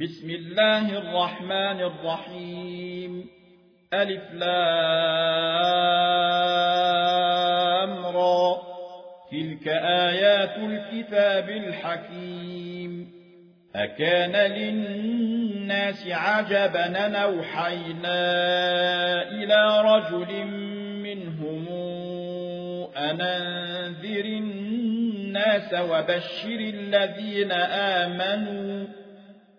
بسم الله الرحمن الرحيم. ألف لام را. تلك آيات الكتاب الحكيم. أكان للناس عجبا نوحينا إلى رجل منهم أننذر الناس وبشر الذين آمنوا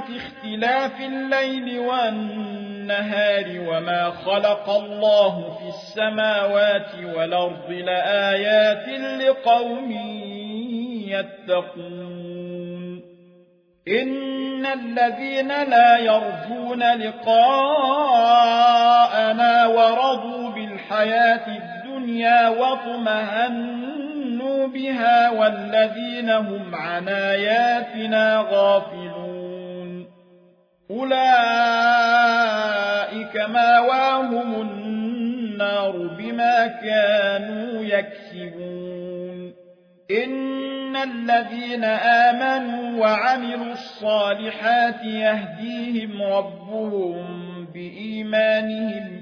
في اختلاف الليل والنهار وما خلق الله في السماوات والأرض لآيات لقوم يتقون. إن الذين لا يرجون لقاءنا ورضوا بالحياة الدنيا واطمهنوا بها والذين هم عن آياتنا غافلون. أولئك ماواهم النار بما كانوا يكسبون. إن الذين آمنوا وعملوا الصالحات يهديهم ربهم بإيمانهم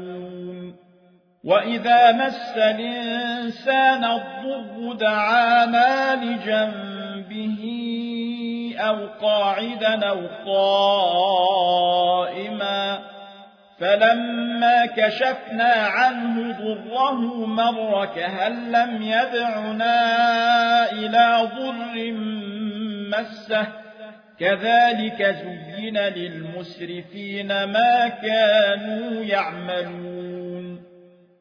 وإذا مس الإنسان الضر دعانا لجنبه أو قاعدا أو قائما فلما كشفنا عنه ضره مر كهل لم يدعنا إلى ضر مسه كذلك زين للمسرفين ما كانوا يعملون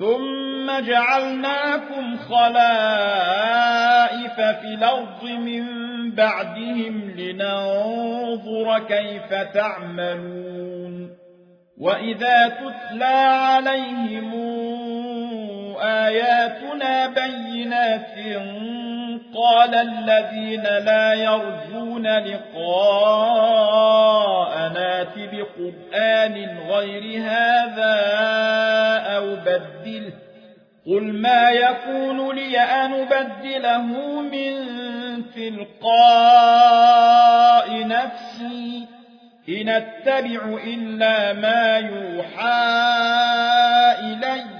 ثم جعلناكم خلائف في الأرض من بعدهم لننظر كيف تعملون وإذا تتلى عليهم آياتنا بينات قال الذين لا يرجون لقاءنا بقرآن غير هذا أو بدله. قل ما يكون لي أن أبدله من تلقاء نفسي. إن أتبع إلا ما يوحى إلي.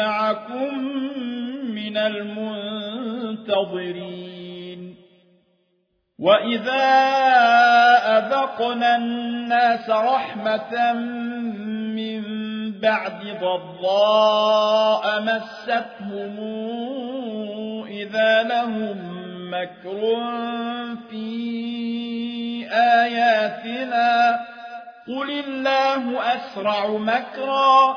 معكم من المنتظرين. وإذا أذقنا الناس رحمة من بعد ضراء مستهم إذا لهم مكر في آياتنا. قل الله أسرع مكرا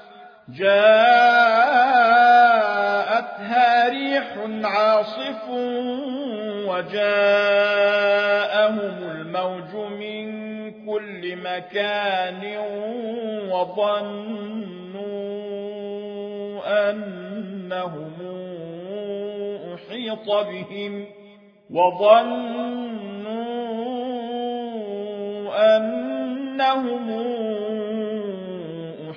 جاءتها ريح عاصف وجاءهم الموج من كل مكان وظنوا أنهم أحيط بهم وظنوا أنهم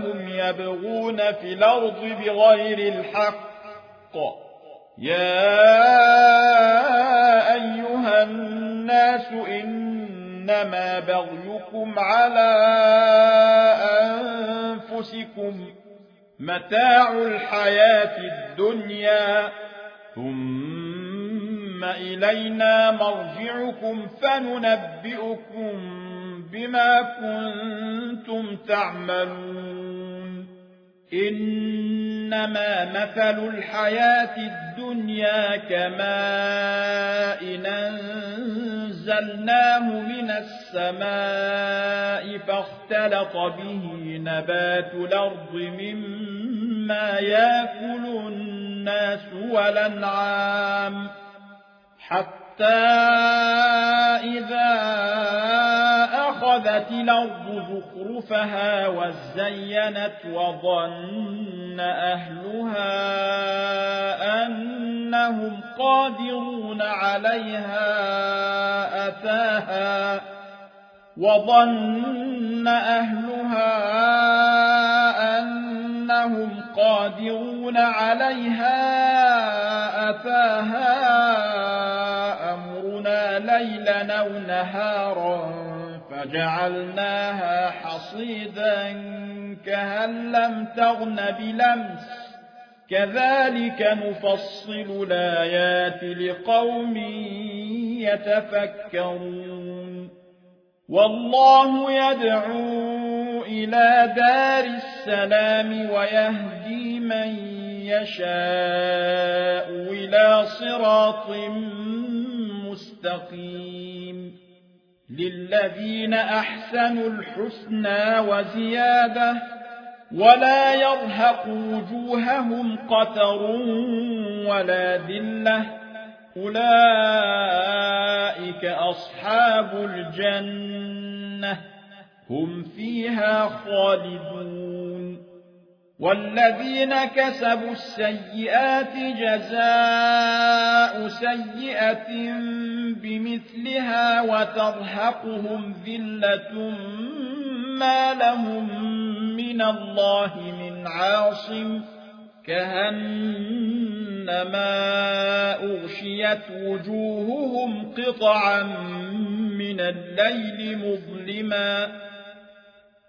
إذا هم يبغون في الأرض بغير الحق. يا أيها الناس إن إنما بغيكم على أنفسكم متاع الحياة الدنيا. ثم إلينا مرجعكم فننبئكم بما كنتم تعملون إنما مثل الحياة الدنيا كماء أنزلناه من السماء فاختلط به نبات الأرض مما يأكل الناس والأنعام حتى إذا أخذت الأرض زخرفها وزينت وظن أهلها أنهم قادرون عليها أتاها وظن أهلها أنهم قادرون عليها أتاها أمرنا ليلا أو نهارا فجعلناها حصيدا كهن لم تغن بلمس. كذلك نفصل الآيات لقوم يتفكرون. والله يدعو إلى دار السلام ويهدي من يشاء إلى صراط مستقيم. للذين أحسنوا الحسنى وزيادة ولا يرهق وجوههم قتر ولا ذلة. أولئك أصحاب الجنة. هم فيها خالدون. والذين كسبوا السيئات جزاء سيئة بمثلها وترهقهم ذلة ما لهم من الله من عاصم كهنما أغشيت وجوههم قطعا من الليل مظلما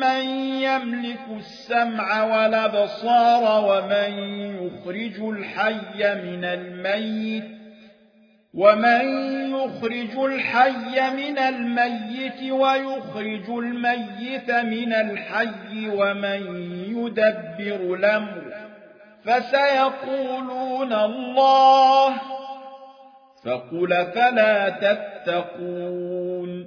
من يملك السمع والأبصار ومن يخرج الحي من الميت ومن يخرج الحي من الميت ويخرج الميت من الحي ومن يدبر الأمر فسيقولون الله فقل فلا تتقون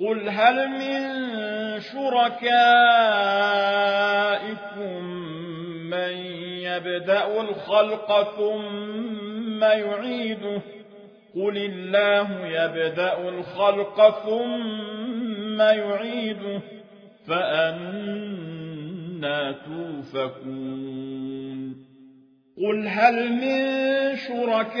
قل هل من شركائكم يبدأ الخلق ثم يعيده قل الله يبدأ الخلق ثم يعيده فأنا توفكون قل هل من شركائكم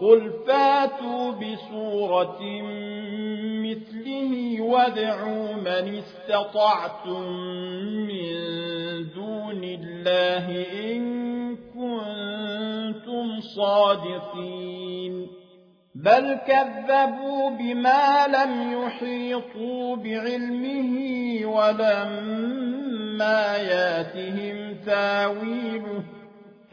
قل فاتوا بسورة مثله وادعوا من استطعتم من دون الله إن كنتم صادقين بل كذبوا بما لم يحيطوا بعلمه ولما ياتهم تاويله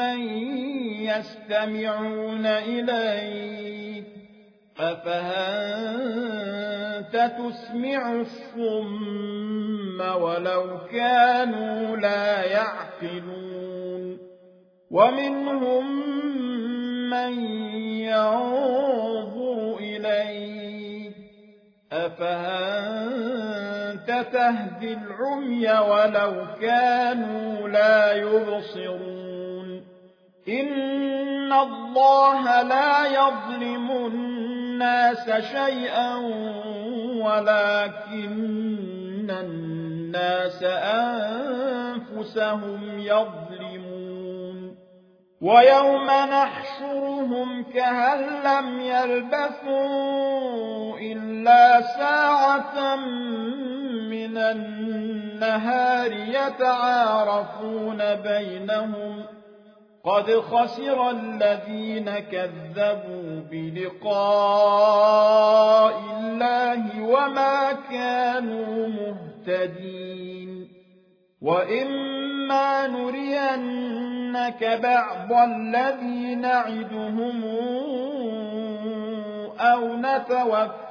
من يستمعون إليك أفهنت تسمع الصم ولو كانوا لا يعقلون ومنهم من ينظر إليك أفهنت تهدي العمي ولو كانوا لا يبصرون إن الله لا يظلم الناس شيئا ولكن الناس أنفسهم يظلمون ويوم نحشرهم كهن لم يلبثوا إلا ساعة من النهار يتعارفون بينهم قد خسر الذين كذبوا بلقاء الله وما كانوا مهتدين وإما نرينك بعض الذي نعدهم أو نتوفينك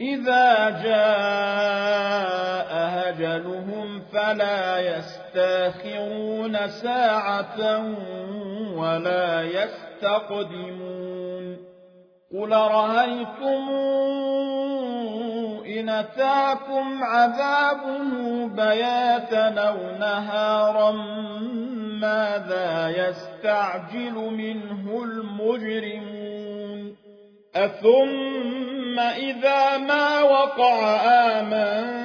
إذا جاء أجلهم فلا يستأخرون ساعة ولا يستقدمون. قل رهيتم إن أتاكم عذابه بياتا أو نهارا ماذا يستعجل منه المجرمون؟ أثم إذا ما وقع آمنتم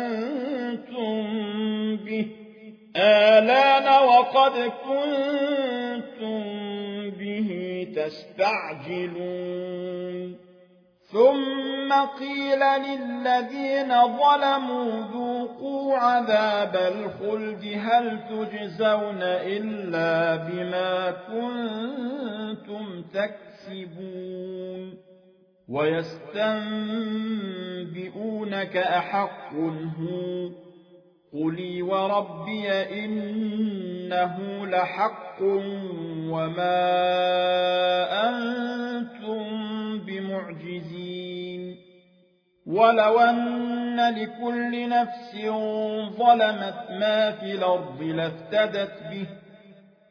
به. آلان وقد كنتم به تستعجلون. ثم قيل للذين ظلموا ذوقوا عذاب الخلد. هل تجزون إلا بما كنتم تكسبون؟ ويستنبئونك أحق هو قلي وربي إنه لحق وما أنتم بمعجزين ولو أن لكل نفس ظلمت ما في الأرض لافتدت به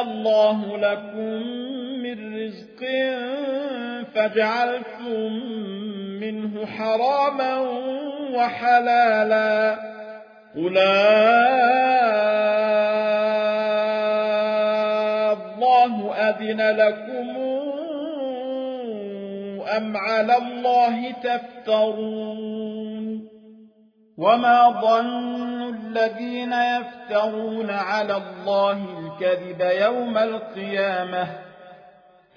الله لكم من رزق فجعلتم منه حراما وحلالا. قل الله أذن لكم أم على الله تفترون؟ وما ظن الذين يفترون على الله الكذب يوم القيامة.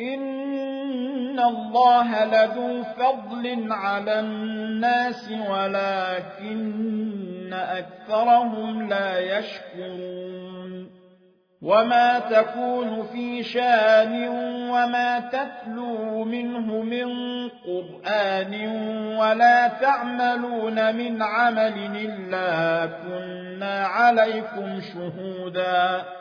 إن الله لذو فضل على الناس ولكن أكثرهم لا يشكرون. وما تكون في شان وما تتلو منه من قرآن ولا تعملون من عمل إلا كنا عليكم شهودا.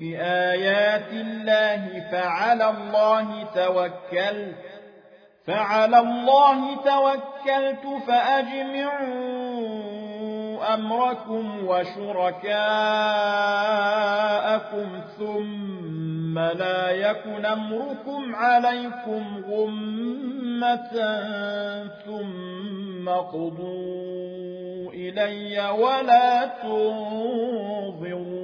بآيات الله فعلى الله توكلت فعلى الله توكلت فأجمعوا أمركم وشركاءكم ثم لا يكن أمركم عليكم غمة ثم قضوا إلي ولا تنظرون.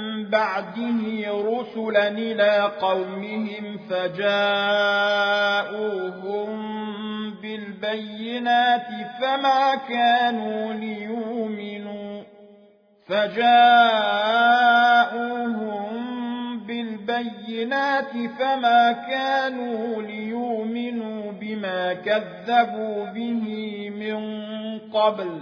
بعده رسلا إلى قومهم فجاءوهم بالبينات فما كانوا ليؤمنوا فجاءوهم بالبينات فما كانوا ليؤمنوا بما كذبوا به من قبل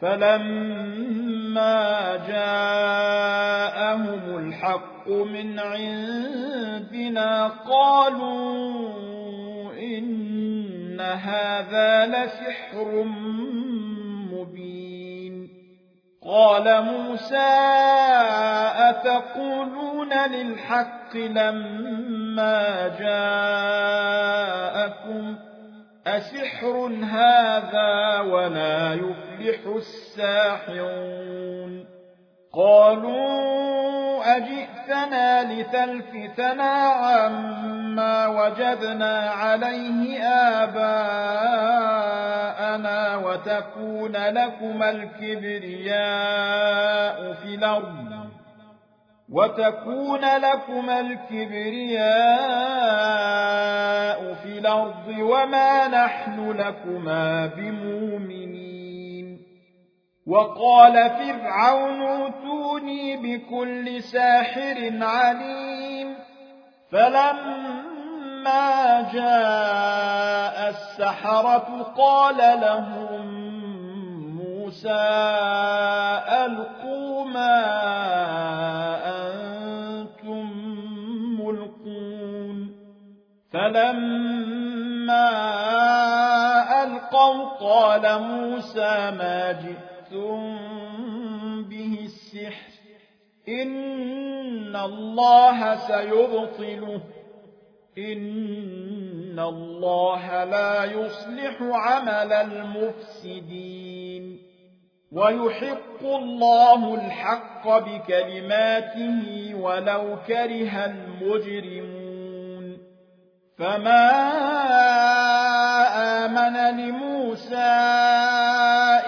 فلما جاءهم الحق من عندنا قالوا إن هذا لسحر قال موسى أتقولون للحق لما جاءكم أسحر هذا ولا يفلح الساحرون. قالوا أجئتنا لتلفتنا عما وجدنا عليه آباءنا وتكون لكما الكبرياء في الأرض. وتكون لكما الكبرياء في الأرض وما نحن لكما بمؤمنين. وقال فرعون اتوني بكل ساحر عليم. فلما جاء السحرة قال لهم موسى ألقوا ما فلما ألقوا قال موسى ما جئتم به السحر إن الله سيبطله إن الله لا يصلح عمل المفسدين ويحق الله الحق بكلماته ولو كره المجرمون فما آمن لموسى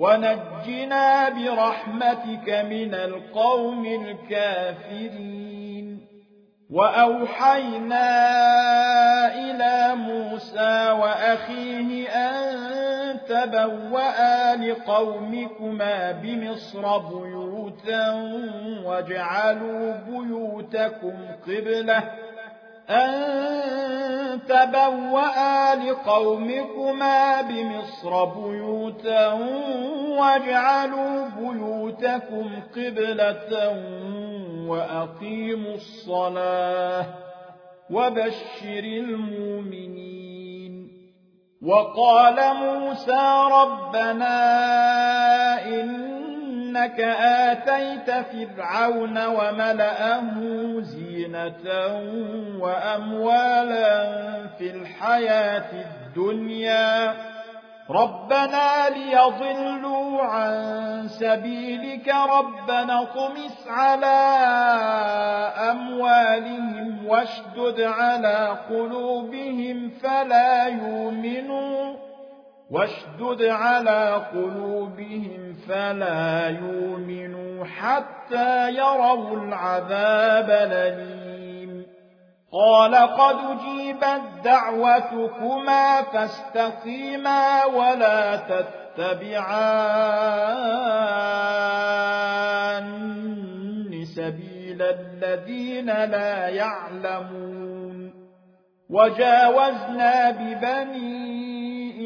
ونجنا برحمتك من القوم الكافرين. وأوحينا إلى موسى وأخيه أن تبوأ لقومكما بمصر بيوتا واجعلوا بيوتكم قبلة أن تبوأ لقومكما بمصر بيوتا واجعلوا بيوتكم قبلة وأقيموا الصلاة وبشر المؤمنين وقال موسى ربنا إنك آتيت فرعون وملأه زينة وأموالا في الحياة الدنيا ربنا ليضلوا عن سبيلك ربنا طمس على أموالهم واشدد على قلوبهم فلا يؤمنوا واشدد على قلوبهم فلا يؤمنوا حتى يروا العذاب الأليم. قال قد جيبت دعوتكما فاستقيما ولا تتبعان سبيل الذين لا يعلمون. وجاوزنا ببني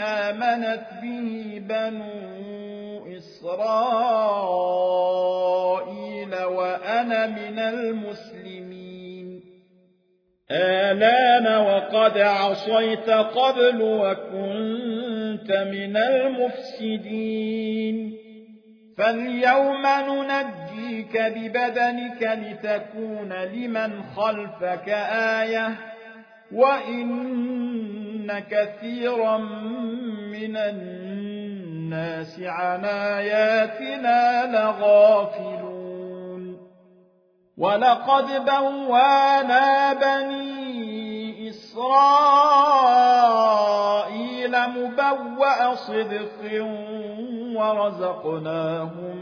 آمنت به بنو إسرائيل وأنا من المسلمين. آلان وقد عصيت قبل وكنت من المفسدين. فاليوم ننجيك ببدنك لتكون لمن خلفك آية وإن كثيرا من الناس عن آياتنا لغافلون ولقد بوانا بني إسرائيل مبوأ صدق ورزقناهم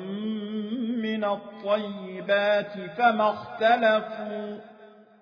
من الطيبات فما اختلفوا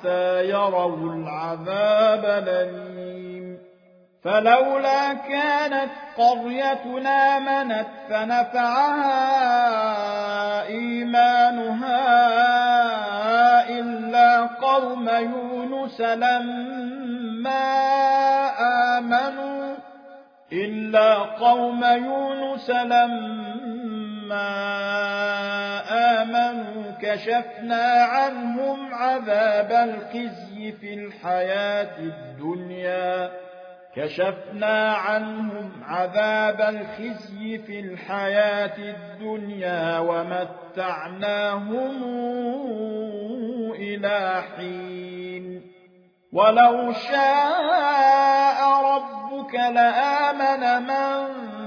حتى يروا العذاب الأليم فلولا كانت قريتنا منت فنفعها إيمانها إلا قوم يونس لما آمنوا إلا قوم يونس لما آمنوا كشفنا عنهم عذاب الخزي في الحياة الدنيا كشفنا عنهم عذاب الخزي في الحياة الدنيا ومتعناهم إلى حين ولو شاء ربك لآمن من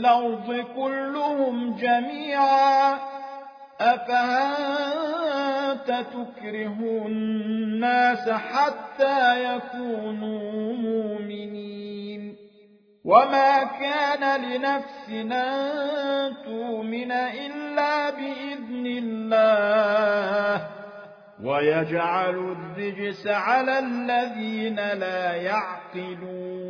الأرض كلهم جميعا أفأنت تكره الناس حتى يكونوا مؤمنين؟ وما كان لنفسنا تؤمن إلا بإذن الله. ويجعل الرجس على الذين لا يعقلون.